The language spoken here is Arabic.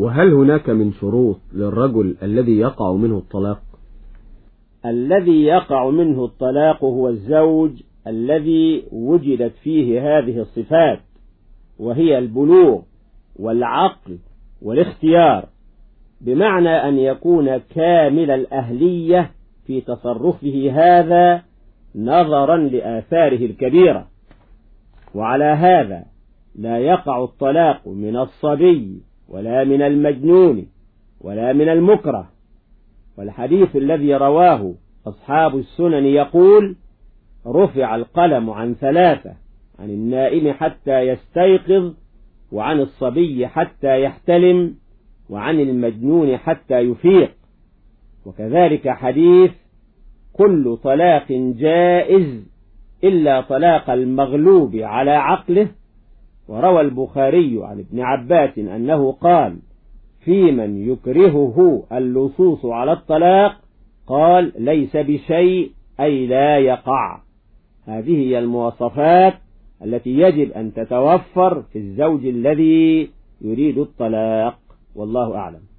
وهل هناك من شروط للرجل الذي يقع منه الطلاق؟ الذي يقع منه الطلاق هو الزوج الذي وجدت فيه هذه الصفات وهي البلوغ والعقل والاختيار بمعنى أن يكون كامل الأهلية في تصرفه هذا نظرا لآثاره الكبيرة. وعلى هذا لا يقع الطلاق من الصبي ولا من المجنون ولا من المكره. والحديث الذي رواه أصحاب السنن يقول رفع القلم عن ثلاثة عن النائم حتى يستيقظ وعن الصبي حتى يحتلم وعن المجنون حتى يفيق. وكذلك حديث كل طلاق جائز إلا طلاق المغلوب على عقله وروى البخاري عن ابن عباس أنه قال في من يكرهه اللصوص على الطلاق؟ قال ليس بشيء أي لا يقع. هذه هي المواصفات التي يجب أن تتوفر في الزوج الذي يريد الطلاق. والله أعلم.